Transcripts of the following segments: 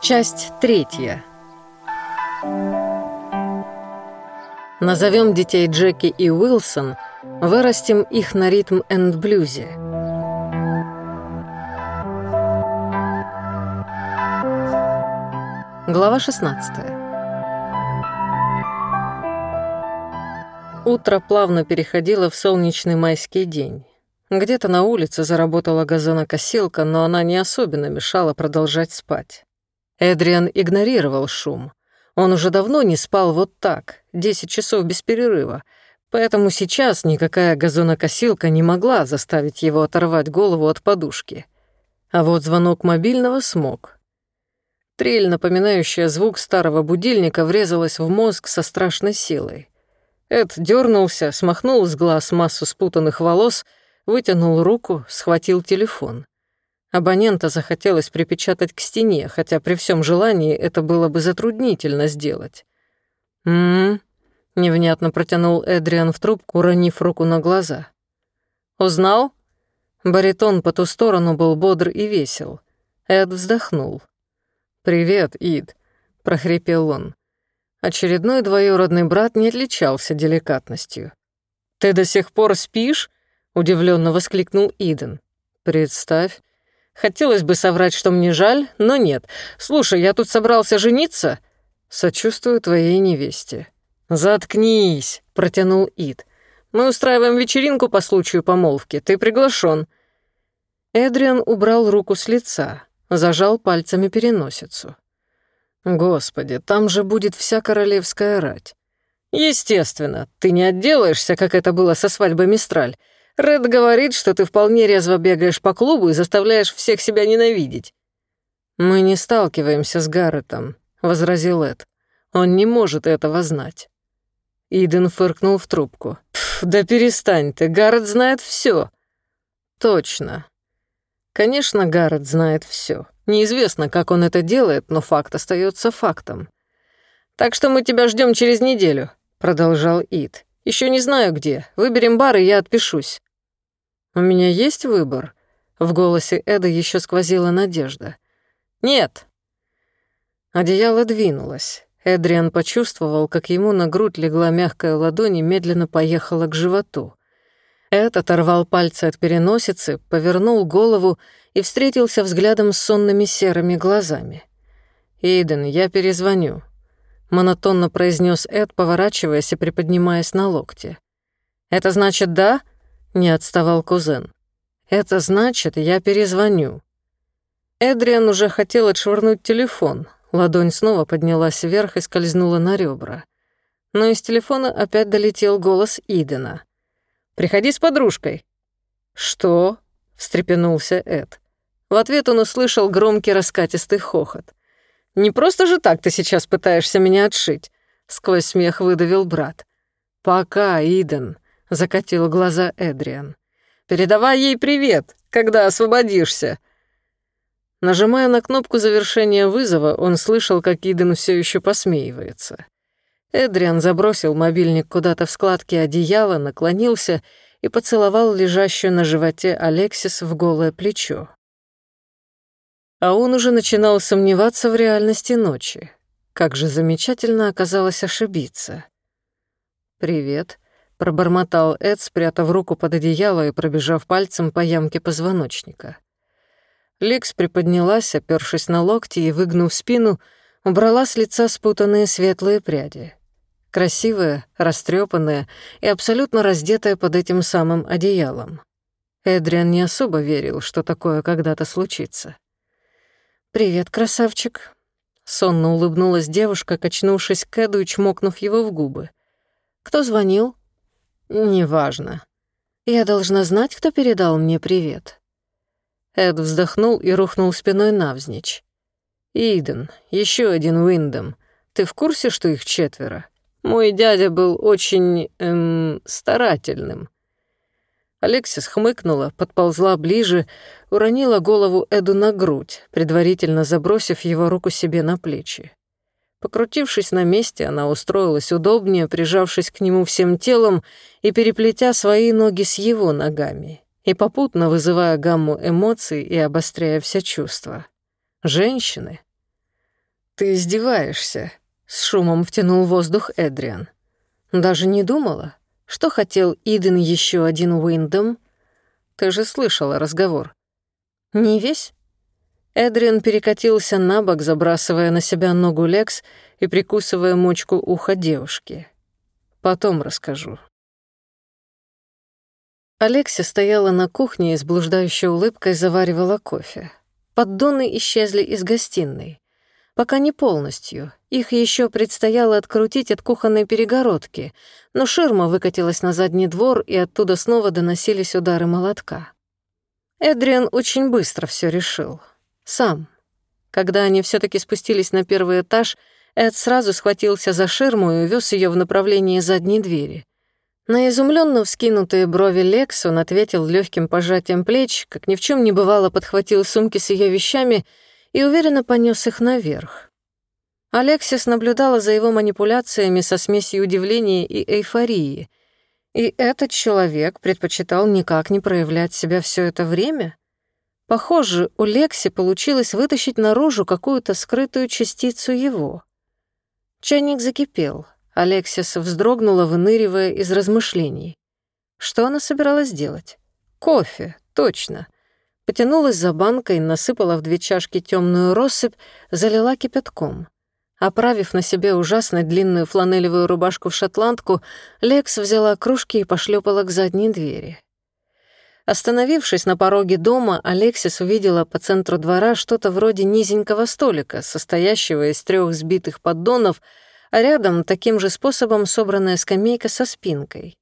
Часть третья. Назовем детей Джеки и Уилсон, вырастим их на ритм энд-блюзе. Глава 16. Утро плавно переходило в солнечный майский день. Где-то на улице заработала газонокосилка, но она не особенно мешала продолжать спать. Эдриан игнорировал шум. Он уже давно не спал вот так, 10 часов без перерыва, поэтому сейчас никакая газонокосилка не могла заставить его оторвать голову от подушки. А вот звонок мобильного смог. Трель, напоминающая звук старого будильника, врезалась в мозг со страшной силой. Эд дернулся, смахнул с глаз массу спутанных волос, вытянул руку, схватил телефон — Абонента захотелось припечатать к стене, хотя при всем желании это было бы затруднительно сделать. «М-м-м», невнятно протянул Эдриан в трубку, уронив руку на глаза. «Узнал?» Баритон по ту сторону был бодр и весел. Эд вздохнул. «Привет, Ид», — прохрипел он. Очередной двоюродный брат не отличался деликатностью. «Ты до сих пор спишь?» — удивленно воскликнул Иден. «Представь, Хотелось бы соврать, что мне жаль, но нет. Слушай, я тут собрался жениться. Сочувствую твоей невесте. Заткнись, протянул Ид. Мы устраиваем вечеринку по случаю помолвки. Ты приглашен. Эдриан убрал руку с лица, зажал пальцами переносицу. Господи, там же будет вся королевская рать. Естественно, ты не отделаешься, как это было со свадьбой Мистраль. Ред говорит, что ты вполне резво бегаешь по клубу и заставляешь всех себя ненавидеть». «Мы не сталкиваемся с Гарретом», — возразил Эд. «Он не может этого знать». Иден фыркнул в трубку. «Да перестань ты, Гаррет знает все. «Точно. Конечно, Гаррет знает все. Неизвестно, как он это делает, но факт остается фактом. «Так что мы тебя ждем через неделю», — продолжал Ид. Еще не знаю где. Выберем бар, и я отпишусь». «У меня есть выбор?» В голосе Эда еще сквозила надежда. «Нет». Одеяло двинулось. Эдриан почувствовал, как ему на грудь легла мягкая ладонь и медленно поехала к животу. Эд оторвал пальцы от переносицы, повернул голову и встретился взглядом с сонными серыми глазами. «Эйден, я перезвоню», — монотонно произнес Эд, поворачиваясь и приподнимаясь на локте. «Это значит да?» Не отставал кузен. «Это значит, я перезвоню». Эдриан уже хотел отшвырнуть телефон. Ладонь снова поднялась вверх и скользнула на ребра. Но из телефона опять долетел голос Идена. «Приходи с подружкой». «Что?» — встрепенулся Эд. В ответ он услышал громкий раскатистый хохот. «Не просто же так ты сейчас пытаешься меня отшить», — сквозь смех выдавил брат. «Пока, Иден», — закатил глаза Эдриан. «Передавай ей привет, когда освободишься». Нажимая на кнопку завершения вызова, он слышал, как Иден все еще посмеивается. Эдриан забросил мобильник куда-то в складки одеяла, наклонился и поцеловал лежащую на животе Алексис в голое плечо. А он уже начинал сомневаться в реальности ночи. Как же замечательно оказалось ошибиться. «Привет», пробормотал Эд, спрятав руку под одеяло и пробежав пальцем по ямке позвоночника. Ликс приподнялась, опёршись на локти и, выгнув спину, убрала с лица спутанные светлые пряди. Красивая, растрепанная и абсолютно раздетая под этим самым одеялом. Эдриан не особо верил, что такое когда-то случится. «Привет, красавчик», — сонно улыбнулась девушка, качнувшись к Эду и чмокнув его в губы. «Кто звонил?» «Неважно. Я должна знать, кто передал мне привет». Эд вздохнул и рухнул спиной навзничь. «Иден, еще один Уиндом. Ты в курсе, что их четверо? Мой дядя был очень, эм, старательным». Алексис хмыкнула, подползла ближе, уронила голову Эду на грудь, предварительно забросив его руку себе на плечи. Покрутившись на месте, она устроилась удобнее, прижавшись к нему всем телом и переплетя свои ноги с его ногами. и попутно вызывая гамму эмоций и обостряя все чувства. Женщины. «Ты издеваешься», — с шумом втянул воздух Эдриан. «Даже не думала, что хотел Иден еще один Уиндом? Ты же слышала разговор». «Не весь?» Эдриан перекатился на бок, забрасывая на себя ногу Лекс и прикусывая мочку уха девушки. «Потом расскажу». Алексия стояла на кухне и с блуждающей улыбкой заваривала кофе. Поддоны исчезли из гостиной. Пока не полностью. Их еще предстояло открутить от кухонной перегородки, но ширма выкатилась на задний двор, и оттуда снова доносились удары молотка. Эдриан очень быстро все решил. Сам. Когда они все таки спустились на первый этаж, Эд сразу схватился за ширму и увез ее в направлении задней двери. На изумленно вскинутые брови Лекс он ответил легким пожатием плеч, как ни в чем не бывало, подхватил сумки с ее вещами и уверенно понес их наверх. Алексис наблюдала за его манипуляциями со смесью удивления и эйфории. И этот человек предпочитал никак не проявлять себя все это время? Похоже, у Лекси получилось вытащить наружу какую-то скрытую частицу его. Чайник закипел. Алексис вздрогнула, выныривая из размышлений. Что она собиралась делать? Кофе, точно. Потянулась за банкой, насыпала в две чашки темную россыпь, залила кипятком. Оправив на себе ужасно длинную фланелевую рубашку в шотландку, Лекс взяла кружки и пошлепала к задней двери. Остановившись на пороге дома, Алексис увидела по центру двора что-то вроде низенького столика, состоящего из трех сбитых поддонов, а рядом таким же способом собранная скамейка со спинкой.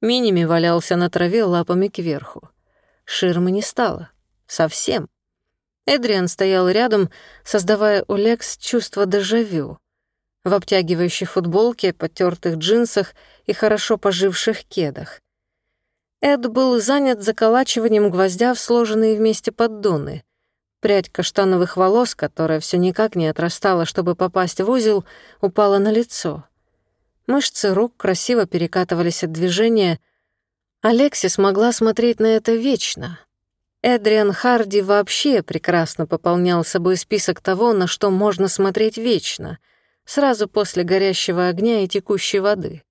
Миними валялся на траве лапами кверху. Ширмы не стало. Совсем. Эдриан стоял рядом, создавая у Лекс чувство дежавю. В обтягивающей футболке, потертых джинсах и хорошо поживших кедах. Эд был занят заколачиванием гвоздя в сложенные вместе поддоны. Прядь каштановых волос, которая все никак не отрастала, чтобы попасть в узел, упала на лицо. Мышцы рук красиво перекатывались от движения. Алексис могла смотреть на это вечно. Эдриан Харди вообще прекрасно пополнял собой список того, на что можно смотреть вечно, сразу после горящего огня и текущей воды.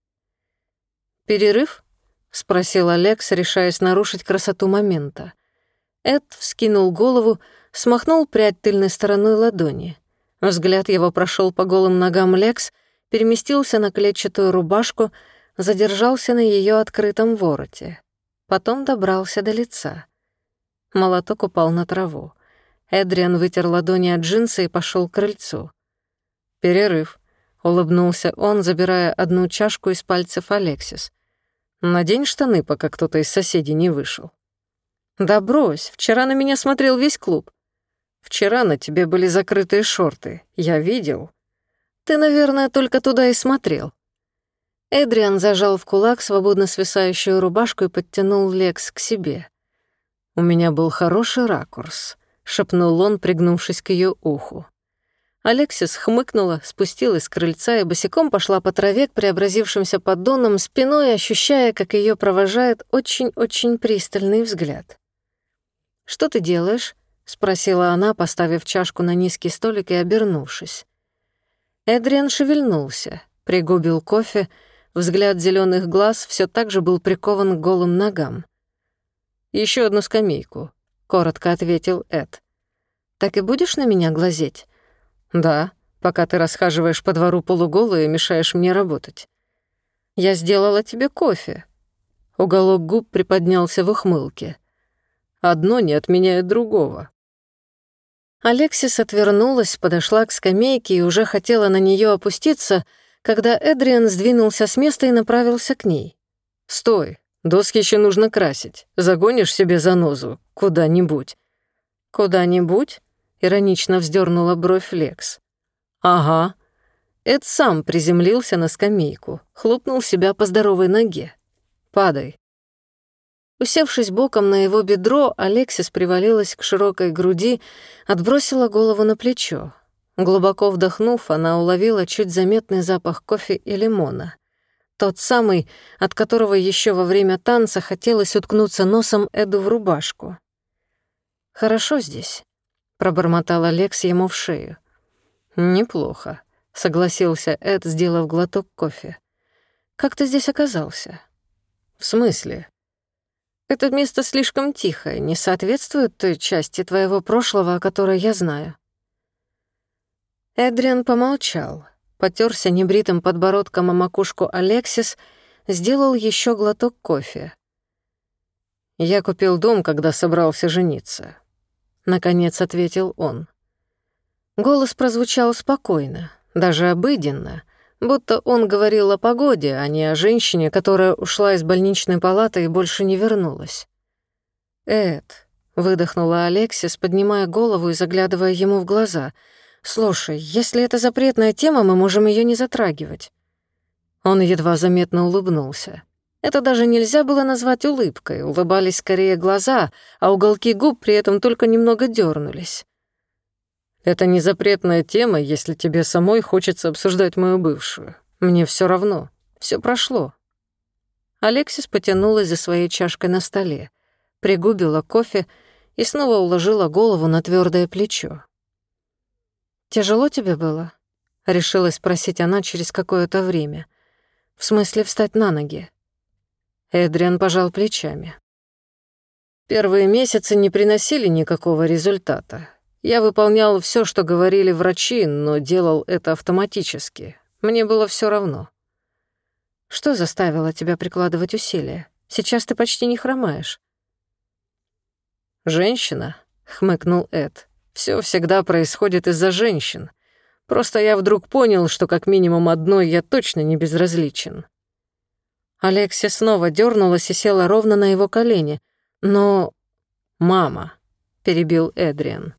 «Перерыв?» — спросил Алекс, решаясь нарушить красоту момента. Эд вскинул голову, смахнул прядь тыльной стороной ладони. Взгляд его прошел по голым ногам Лекс, переместился на клетчатую рубашку, задержался на ее открытом вороте. Потом добрался до лица. Молоток упал на траву. Эдриан вытер ладони от джинса и пошел к крыльцу. «Перерыв», — улыбнулся он, забирая одну чашку из пальцев Алексис — Надень штаны, пока кто-то из соседей не вышел. Да брось, вчера на меня смотрел весь клуб. Вчера на тебе были закрытые шорты, я видел. Ты, наверное, только туда и смотрел. Эдриан зажал в кулак свободно свисающую рубашку и подтянул Лекс к себе. «У меня был хороший ракурс», — шепнул он, пригнувшись к ее уху. Алексис хмыкнула, спустилась с крыльца и босиком пошла по траве к преобразившимся поддонам, спиной ощущая, как ее провожает очень-очень пристальный взгляд. «Что ты делаешь?» — спросила она, поставив чашку на низкий столик и обернувшись. Эдриан шевельнулся, пригубил кофе, взгляд зеленых глаз все так же был прикован к голым ногам. Еще одну скамейку», — коротко ответил Эд. «Так и будешь на меня глазеть?» «Да, пока ты расхаживаешь по двору полуголой и мешаешь мне работать. Я сделала тебе кофе». Уголок губ приподнялся в ухмылке. «Одно не отменяет другого». Алексис отвернулась, подошла к скамейке и уже хотела на нее опуститься, когда Эдриан сдвинулся с места и направился к ней. «Стой, доски еще нужно красить. Загонишь себе занозу куда-нибудь». «Куда-нибудь?» Иронично вздернула бровь Лекс. «Ага». Эд сам приземлился на скамейку, хлопнул себя по здоровой ноге. «Падай». Усевшись боком на его бедро, Алексис привалилась к широкой груди, отбросила голову на плечо. Глубоко вдохнув, она уловила чуть заметный запах кофе и лимона. тот самый, от которого еще во время танца хотелось уткнуться носом Эду в рубашку. «Хорошо здесь», — пробормотал Алекс ему в шею. «Неплохо», — согласился Эд, сделав глоток кофе. «Как ты здесь оказался?» «В смысле?» «Это место слишком тихое, не соответствует той части твоего прошлого, о которой я знаю». Эдриан помолчал, потерся небритым подбородком о макушку Алексис, сделал еще глоток кофе. «Я купил дом, когда собрался жениться», — наконец ответил он. Голос прозвучал спокойно, даже обыденно, будто он говорил о погоде, а не о женщине, которая ушла из больничной палаты и больше не вернулась. «Эд», — выдохнула Алексис, поднимая голову и заглядывая ему в глаза, «слушай, если это запретная тема, мы можем ее не затрагивать». Он едва заметно улыбнулся. Это даже нельзя было назвать улыбкой, улыбались скорее глаза, а уголки губ при этом только немного дернулись. Это не запретная тема, если тебе самой хочется обсуждать мою бывшую. Мне все равно. Все прошло. Алексис потянулась за своей чашкой на столе, пригубила кофе и снова уложила голову на твердое плечо. «Тяжело тебе было?» — решилась спросить она через какое-то время. «В смысле встать на ноги?» Эдриан пожал плечами. Первые месяцы не приносили никакого результата. Я выполнял все, что говорили врачи, но делал это автоматически. Мне было все равно. Что заставило тебя прикладывать усилия? Сейчас ты почти не хромаешь. Женщина, хмыкнул Эд. Все всегда происходит из-за женщин. Просто я вдруг понял, что как минимум одной я точно не безразличен. Алексия снова дернулась и села ровно на его колени. Но... «Мама», — перебил Эдриан.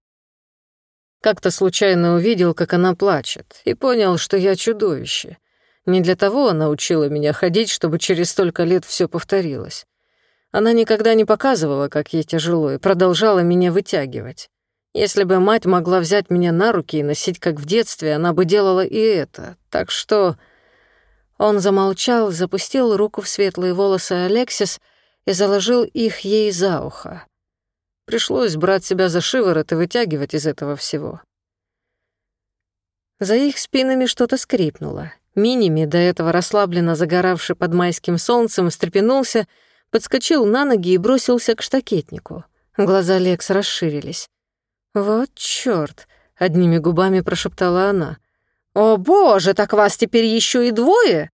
Как-то случайно увидел, как она плачет, и понял, что я чудовище. Не для того она учила меня ходить, чтобы через столько лет все повторилось. Она никогда не показывала, как ей тяжело, и продолжала меня вытягивать. Если бы мать могла взять меня на руки и носить, как в детстве, она бы делала и это. Так что... Он замолчал, запустил руку в светлые волосы Алексис и заложил их ей за ухо. Пришлось брать себя за шиворот и вытягивать из этого всего. За их спинами что-то скрипнуло. Миними, до этого расслабленно загоравший под майским солнцем, встрепенулся, подскочил на ноги и бросился к штакетнику. Глаза Лекс расширились. «Вот чёрт!» — одними губами прошептала она. «О боже, так вас теперь ещё и двое?»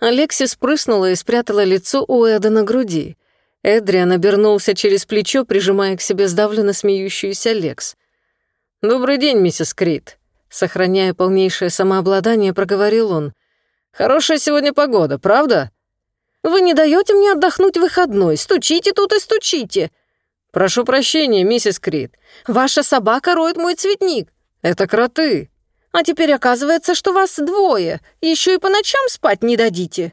Алексис прыснула и спрятала лицо у Эда на груди. Эдриан обернулся через плечо, прижимая к себе сдавленно смеющуюся Лекс. «Добрый день, миссис Крид», — сохраняя полнейшее самообладание, проговорил он. «Хорошая сегодня погода, правда?» «Вы не даете мне отдохнуть выходной, стучите тут и стучите!» «Прошу прощения, миссис Крид. Ваша собака роет мой цветник. Это кроты. А теперь оказывается, что вас двое, еще и по ночам спать не дадите».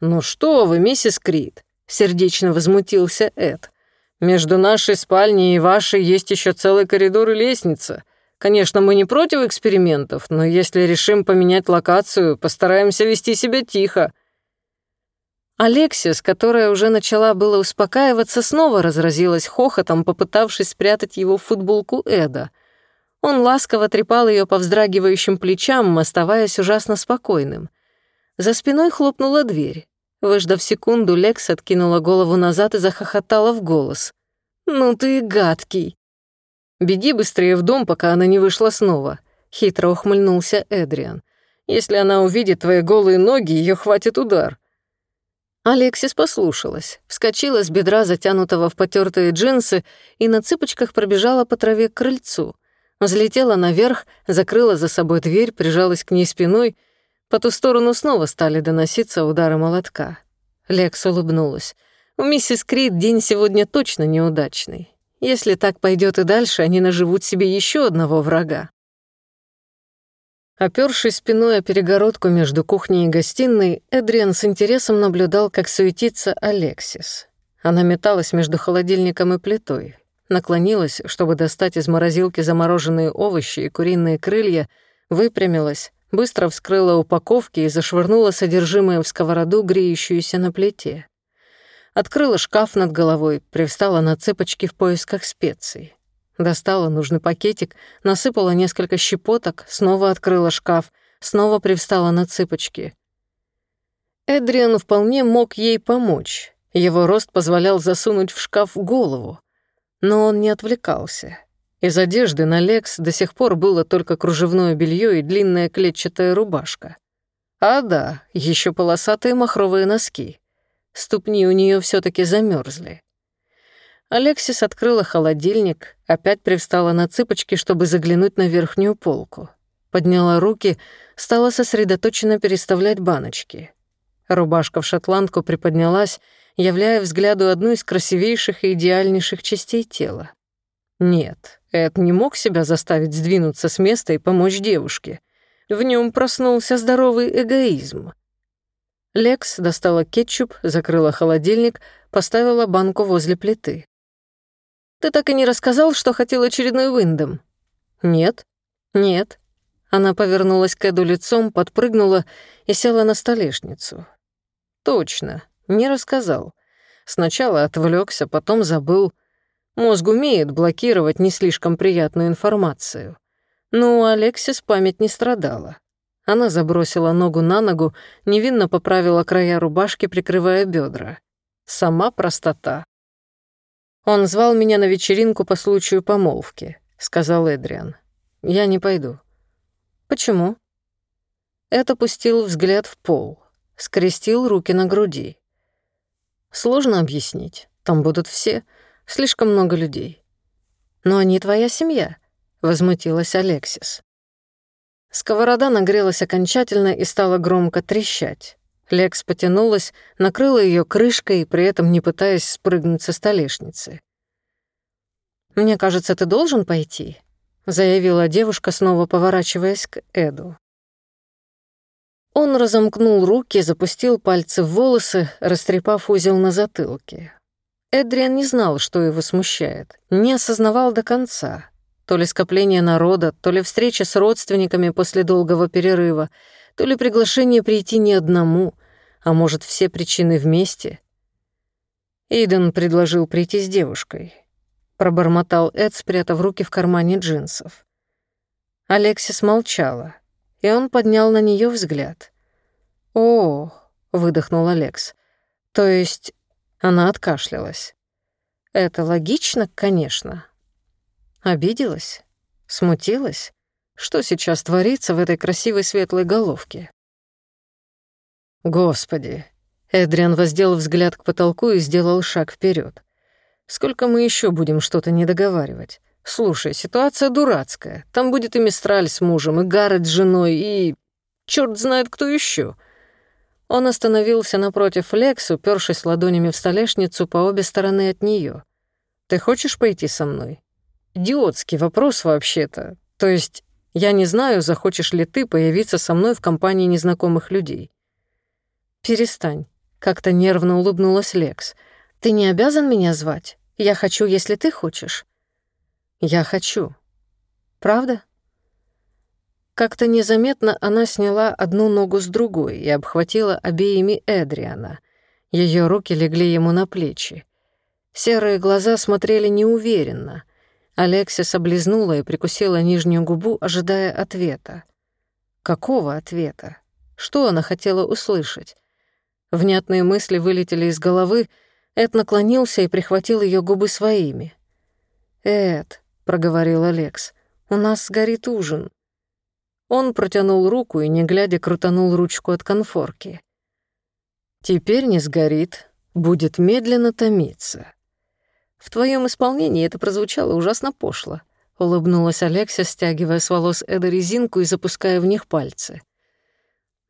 «Ну что вы, миссис Крид?» сердечно возмутился Эд. Между нашей спальней и вашей есть еще целый коридор и лестница. Конечно, мы не против экспериментов, но если решим поменять локацию, постараемся вести себя тихо. Алексис, которая уже начала было успокаиваться, снова разразилась хохотом, попытавшись спрятать его в футболку Эда. Он ласково трепал ее по вздрагивающим плечам, оставаясь ужасно спокойным. За спиной хлопнула дверь. Выждав секунду, Лекс откинула голову назад и захохотала в голос. «Ну ты гадкий!» «Беги быстрее в дом, пока она не вышла снова», — хитро ухмыльнулся Эдриан. «Если она увидит твои голые ноги, ее хватит удар». Алексис послушалась, вскочила с бедра, затянутого в потертые джинсы, и на цыпочках пробежала по траве к крыльцу. Взлетела наверх, закрыла за собой дверь, прижалась к ней спиной — по ту сторону снова стали доноситься удары молотка. Лекс улыбнулась. У миссис Крид день сегодня точно неудачный. Если так пойдет и дальше, они наживут себе еще одного врага. Опёршись спиной о перегородку между кухней и гостиной, Эдриан с интересом наблюдал, как суетится Алексис. Она металась между холодильником и плитой, наклонилась, чтобы достать из морозилки замороженные овощи и куриные крылья, выпрямилась, быстро вскрыла упаковки и зашвырнула содержимое в сковороду, греющуюся на плите. Открыла шкаф над головой, привстала на цепочки в поисках специй. Достала нужный пакетик, насыпала несколько щепоток, снова открыла шкаф, снова привстала на цыпочки. Эдриан вполне мог ей помочь. Его рост позволял засунуть в шкаф голову. Но он не отвлекался. Из одежды на Лекс до сих пор было только кружевное белье и длинная клетчатая рубашка. А да, еще полосатые махровые носки. Ступни у нее все таки замерзли. Алексис открыла холодильник, опять привстала на цыпочки, чтобы заглянуть на верхнюю полку. Подняла руки, стала сосредоточенно переставлять баночки. Рубашка в шотландку приподнялась, являя взгляду одну из красивейших и идеальнейших частей тела. Нет, Эд не мог себя заставить сдвинуться с места и помочь девушке. В нем проснулся здоровый эгоизм. Лекс достала кетчуп, закрыла холодильник, поставила банку возле плиты. Ты так и не рассказал, что хотел очередной Виндом?» «Нет». «Нет». Она повернулась к Эду лицом, подпрыгнула и села на столешницу. «Точно, не рассказал. Сначала отвлекся, потом забыл. Мозг умеет блокировать не слишком приятную информацию. Но у Алексис память не страдала. Она забросила ногу на ногу, невинно поправила края рубашки, прикрывая бедра. Сама простота. «Он звал меня на вечеринку по случаю помолвки», — сказал Эдриан. «Я не пойду». «Почему?» Это пустил взгляд в пол, скрестил руки на груди. «Сложно объяснить. Там будут все. Слишком много людей». «Но они твоя семья», — возмутилась Алексис. Сковорода нагрелась окончательно и стала громко трещать. Лекс потянулась, накрыла ее крышкой, при этом не пытаясь спрыгнуть со столешницы. «Мне кажется, ты должен пойти», — заявила девушка, снова поворачиваясь к Эду. Он разомкнул руки, запустил пальцы в волосы, растрепав узел на затылке. Эдриан не знал, что его смущает, не осознавал до конца. То ли скопление народа, то ли встреча с родственниками после долгого перерыва, то ли приглашение прийти не одному, а может, все причины вместе? Эйден предложил прийти с девушкой. Пробормотал Эд, спрятав руки в кармане джинсов. Алексис молчала, и он поднял на нее взгляд. «О!» — выдохнул Алекс. «То есть...» — она откашлялась. «Это логично, конечно». Обиделась? Смутилась? Что сейчас творится в этой красивой светлой головке? Господи. Эдриан воздел взгляд к потолку и сделал шаг вперед. Сколько мы еще будем что-то недоговаривать? Слушай, ситуация дурацкая. Там будет и Мистраль с мужем, и Гаррет с женой, и... Черт знает кто еще. Он остановился напротив Лекс, упершись ладонями в столешницу по обе стороны от нее. «Ты хочешь пойти со мной?» «Идиотский вопрос вообще-то. То есть, я не знаю, захочешь ли ты появиться со мной в компании незнакомых людей. «Перестань», — как-то нервно улыбнулась Лекс. «Ты не обязан меня звать. Я хочу, если ты хочешь». «Я хочу». «Правда?» Как-то незаметно она сняла одну ногу с другой и обхватила обеими Эдриана. Ее руки легли ему на плечи. Серые глаза смотрели неуверенно. Алексис облизнула и прикусила нижнюю губу, ожидая ответа. Какого ответа? Что она хотела услышать? Внятные мысли вылетели из головы, Эд наклонился и прихватил ее губы своими. «Эд», — проговорил Алекс, — «у нас сгорит ужин». Он протянул руку и, не глядя, крутанул ручку от конфорки. «Теперь не сгорит, будет медленно томиться». В твоем исполнении это прозвучало ужасно пошло, улыбнулась Алекса, стягивая с волос Эда резинку и запуская в них пальцы.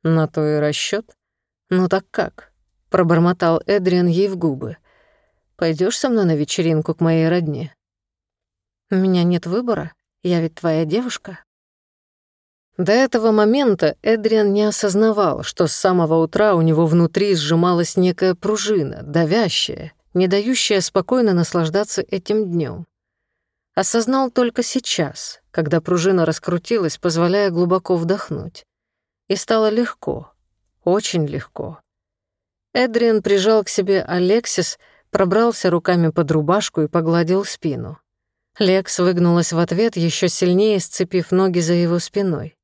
На то и расчет. «Ну так как?» — пробормотал Эдриан ей в губы. Пойдешь со мной на вечеринку к моей родне?» «У меня нет выбора. Я ведь твоя девушка». До этого момента Эдриан не осознавал, что с самого утра у него внутри сжималась некая пружина, давящая, не дающая спокойно наслаждаться этим днем. Осознал только сейчас, когда пружина раскрутилась, позволяя глубоко вдохнуть. И стало легко, очень легко. Эдриан прижал к себе Алексис, пробрался руками под рубашку и погладил спину. Лекс выгнулась в ответ, еще сильнее сцепив ноги за его спиной.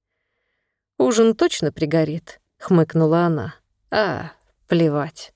«Ужин точно пригорит», — хмыкнула она. «А, плевать».